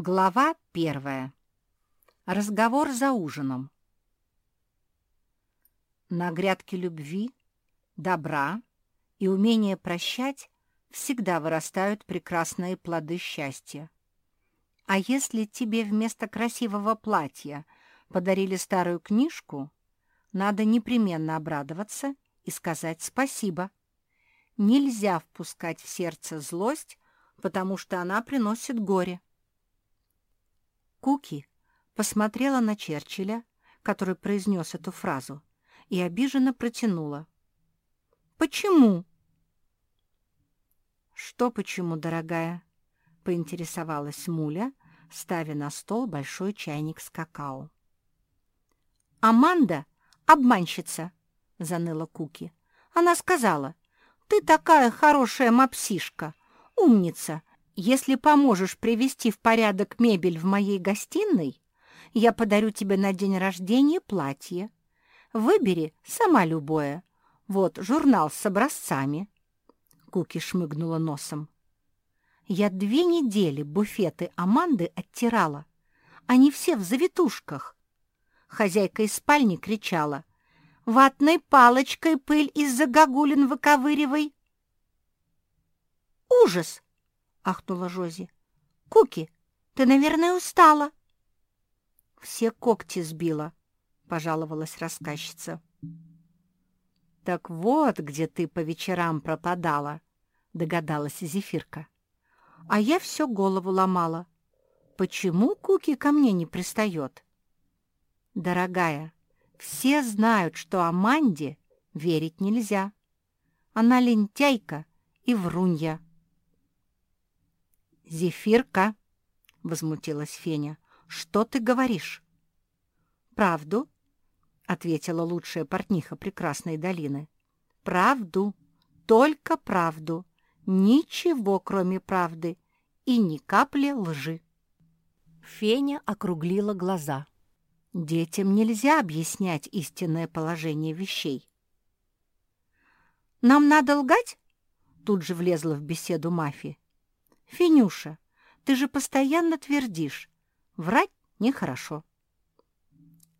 Глава первая. Разговор за ужином. На грядке любви, добра и умения прощать всегда вырастают прекрасные плоды счастья. А если тебе вместо красивого платья подарили старую книжку, надо непременно обрадоваться и сказать спасибо. Нельзя впускать в сердце злость, потому что она приносит горе. Куки посмотрела на Черчилля, который произнес эту фразу, и обиженно протянула. «Почему?» «Что почему, дорогая?» — поинтересовалась Муля, ставя на стол большой чайник с какао. «Аманда — обманщица», — заныла Куки. «Она сказала, ты такая хорошая мопсишка, умница, если поможешь привести в порядок мебель в моей гостиной, я подарю тебе на день рождения платье. Выбери сама любое. Вот журнал с образцами». Куки шмыгнула носом. «Я две недели буфеты Аманды оттирала. Они все в завитушках». Хозяйка из спальни кричала. «Ватной палочкой пыль из-за гагулин выковыривай!» «Ужас!» Ахнула Жози. «Куки, ты, наверное, устала». «Все когти сбила», — пожаловалась рассказчица. «Так вот, где ты по вечерам пропадала», — догадалась Зефирка. «А я все голову ломала. Почему Куки ко мне не пристает?» «Дорогая, все знают, что Аманде верить нельзя. Она лентяйка и врунья». «Зефирка!» — возмутилась Феня. «Что ты говоришь?» «Правду?» — ответила лучшая портниха прекрасной долины. «Правду, только правду, ничего, кроме правды, и ни капли лжи». Феня округлила глаза. «Детям нельзя объяснять истинное положение вещей». «Нам надо лгать?» — тут же влезла в беседу Мафи. «Финюша, ты же постоянно твердишь. Врать нехорошо».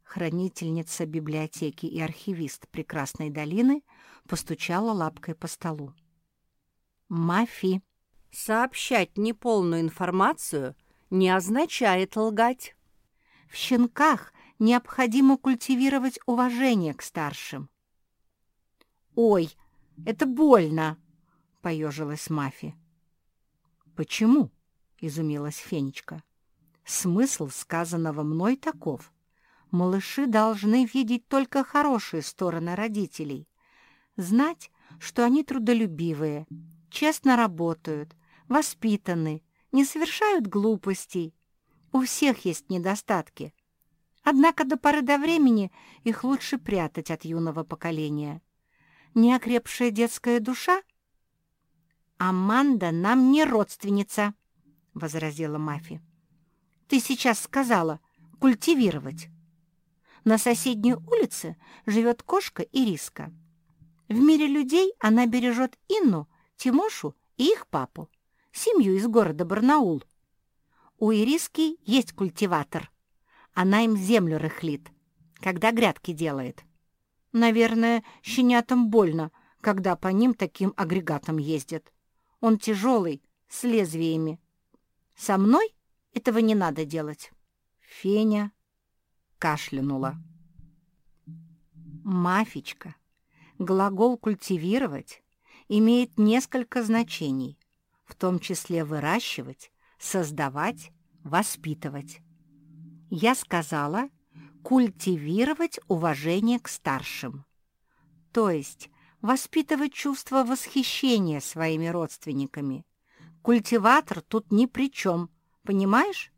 Хранительница библиотеки и архивист Прекрасной долины постучала лапкой по столу. «Мафи, сообщать неполную информацию не означает лгать. В щенках необходимо культивировать уважение к старшим». «Ой, это больно!» — поежилась Мафи. «Почему?» — изумилась Фенечка. «Смысл сказанного мной таков. Малыши должны видеть только хорошие стороны родителей, знать, что они трудолюбивые, честно работают, воспитаны, не совершают глупостей. У всех есть недостатки. Однако до поры до времени их лучше прятать от юного поколения. Неокрепшая детская душа «Аманда нам не родственница», — возразила Мафи. «Ты сейчас сказала «культивировать». На соседней улице живет кошка Ириска. В мире людей она бережет Инну, Тимошу и их папу, семью из города Барнаул. У Ириски есть культиватор. Она им землю рыхлит, когда грядки делает. Наверное, щенятам больно, когда по ним таким агрегатом ездят. Он тяжелый, с лезвиями. Со мной этого не надо делать. Феня кашлянула. Мафичка. Глагол «культивировать» имеет несколько значений, в том числе выращивать, создавать, воспитывать. Я сказала культивировать уважение к старшим, то есть воспитывать чувство восхищения своими родственниками. Культиватор тут ни при чем, понимаешь?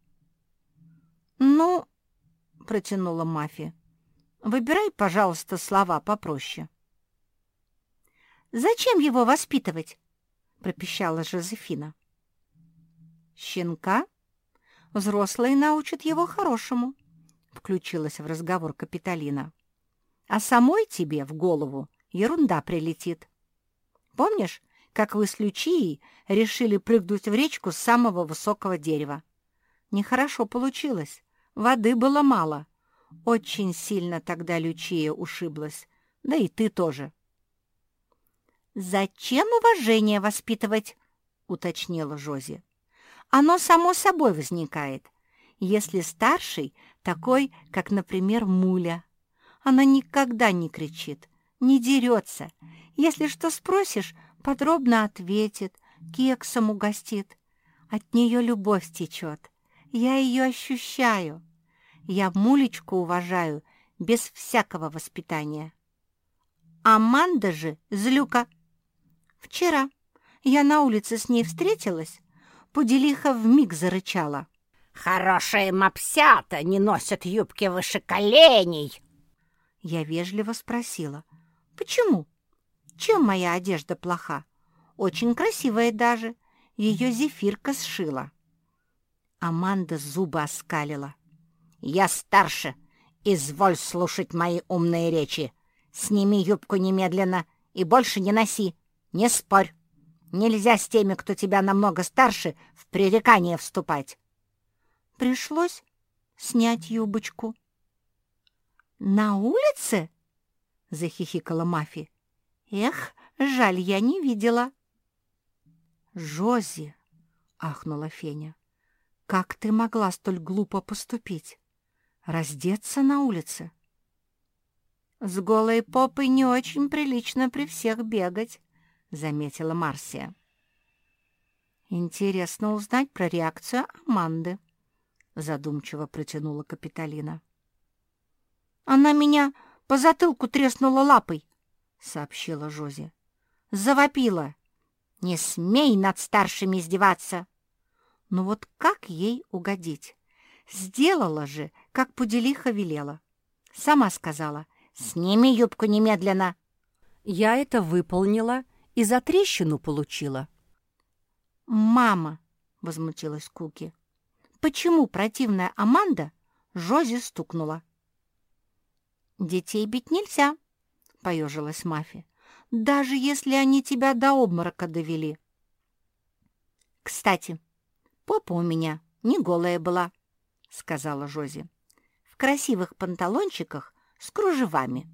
«Ну, — протянула Мафия, — выбирай, пожалуйста, слова попроще». «Зачем его воспитывать?» — пропищала Жозефина. «Щенка? Взрослые научат его хорошему», — включилась в разговор Капитолина. «А самой тебе в голову ерунда прилетит. Помнишь, как вы с Лючией решили прыгнуть в речку с самого высокого дерева? Нехорошо получилось. Воды было мало. Очень сильно тогда Лючия ушиблась. Да и ты тоже. «Зачем уважение воспитывать?» — уточнила Жози. «Оно само собой возникает, если старший такой, как, например, Муля. Она никогда не кричит, не дерется. Если что спросишь, подробно ответит, кексом угостит. От нее любовь течет. Я ее ощущаю. Я Мулечку уважаю без всякого воспитания. Аманда же злюка. Вчера я на улице с ней встретилась, Пуделиха вмиг зарычала. «Хорошие мопсята не носят юбки выше коленей!» Я вежливо спросила, «Почему? Чем моя одежда плоха? Очень красивая даже. Ее зефирка сшила». Аманда зубы оскалила. «Я старше. Изволь слушать мои умные речи. Сними юбку немедленно и больше не носи. Не спорь. Нельзя с теми, кто тебя намного старше, в пререкание вступать». Пришлось снять юбочку. «На улице?» — захихикала Мафи. «Эх, жаль, я не видела». «Жози!» — ахнула Феня. «Как ты могла столь глупо поступить? Раздеться на улице?» «С голой попой не очень прилично при всех бегать», — заметила Марсия. «Интересно узнать про реакцию Аманды», — задумчиво протянула Капитолина. «Она меня по затылку треснула лапой», — сообщила Жози. «Завопила. Не смей над старшими издеваться!» Ну вот как ей угодить? Сделала же, как Пуделиха велела. Сама сказала, «Сними юбку немедленно!» Я это выполнила и за трещину получила. «Мама!» — возмутилась Куки. «Почему противная Аманда Жози стукнула?» «Детей бить нельзя», — поежилась Мафи, «даже если они тебя до обморока довели». «Кстати, попа у меня не голая была», — сказала Жози, «в красивых панталончиках с кружевами».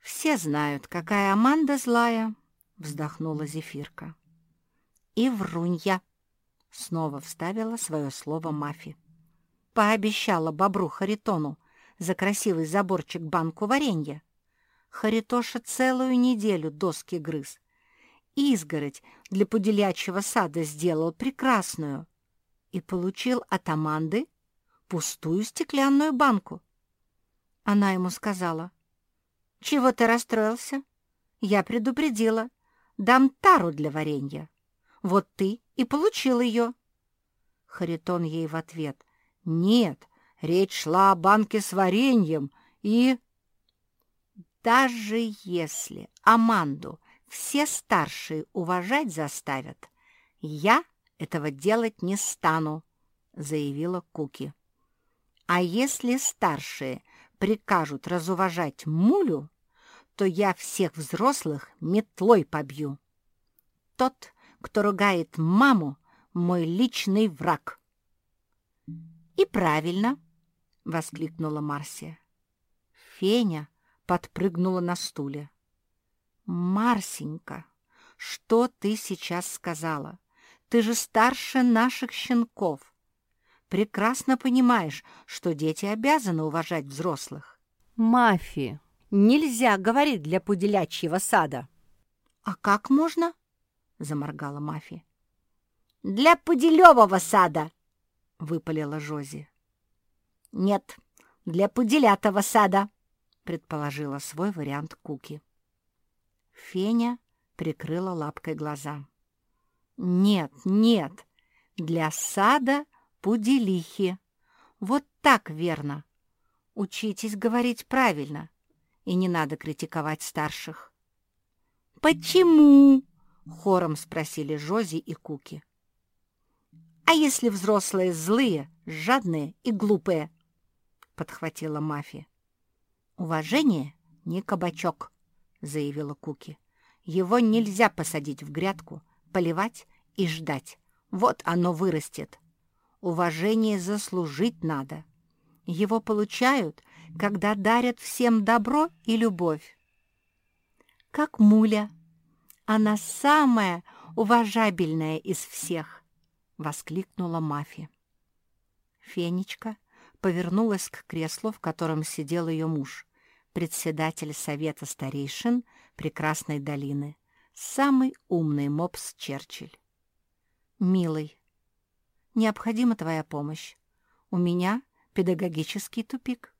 «Все знают, какая Аманда злая», — вздохнула Зефирка. «И врунья», — снова вставила свое слово Мафи. Пообещала бобру Харитону за красивый заборчик банку варенья. Харитоша целую неделю доски грыз. Изгородь для пуделячьего сада сделал прекрасную и получил от Аманды пустую стеклянную банку. Она ему сказала, «Чего ты расстроился? Я предупредила. Дам тару для варенья. Вот ты и получил ее». Харитон ей в ответ, «Нет, речь шла о банке с вареньем и...» «Даже если Аманду все старшие уважать заставят, я этого делать не стану», — заявила Куки. «А если старшие прикажут разуважать Мулю, то я всех взрослых метлой побью. Тот, кто ругает маму, мой личный враг». «И правильно», — воскликнула Марсия. Феня подпрыгнула на стуле. «Марсенька, что ты сейчас сказала? Ты же старше наших щенков. Прекрасно понимаешь, что дети обязаны уважать взрослых». «Мафи, нельзя говорить для пуделячьего сада». «А как можно?» — заморгала Мафи. «Для пуделевого сада!» — выпалила Жози. «Нет, для пуделятого сада», — предположила свой вариант Куки. Феня прикрыла лапкой глаза. «Нет, нет, для сада пуделихи. Вот так верно. Учитесь говорить правильно, и не надо критиковать старших». «Почему?» — хором спросили Жози и Куки. «А если взрослые злые, жадные и глупые?» — подхватила Мафи. «Уважение не кабачок», — заявила Куки. «Его нельзя посадить в грядку, поливать и ждать. Вот оно вырастет. Уважение заслужить надо. Его получают, когда дарят всем добро и любовь. Как Муля. Она самая уважабельная из всех, — воскликнула Мафи. Фенечка повернулась к креслу, в котором сидел ее муж, председатель Совета старейшин Прекрасной долины, самый умный мопс Черчилль. «Милый, необходима твоя помощь. У меня педагогический тупик».